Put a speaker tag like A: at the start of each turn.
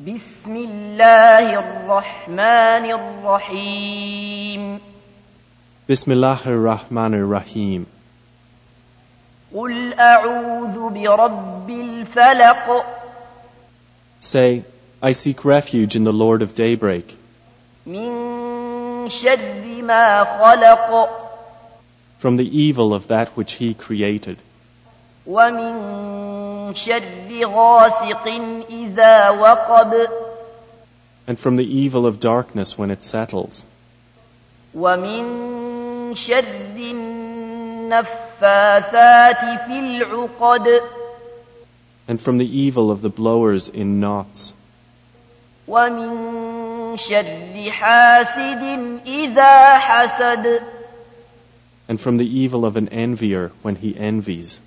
A: بسم الله الرحمن الرحيم
B: Bismillahir Rahmanir Rahim.
A: قل أعوذ برب الفلق
B: Say, I seek refuge in the Lord of daybreak,
A: من شر ما خلق
B: from the evil of that which he created,
A: ومن شر غاسق إذا وقب
B: and from the evil of darkness when it settles,
A: ومن شر النفاثات في العقد
B: and from the evil of the blowers in knots,
A: ومن شر حاسد إذا حسد
B: and from the evil of an envier when he envies.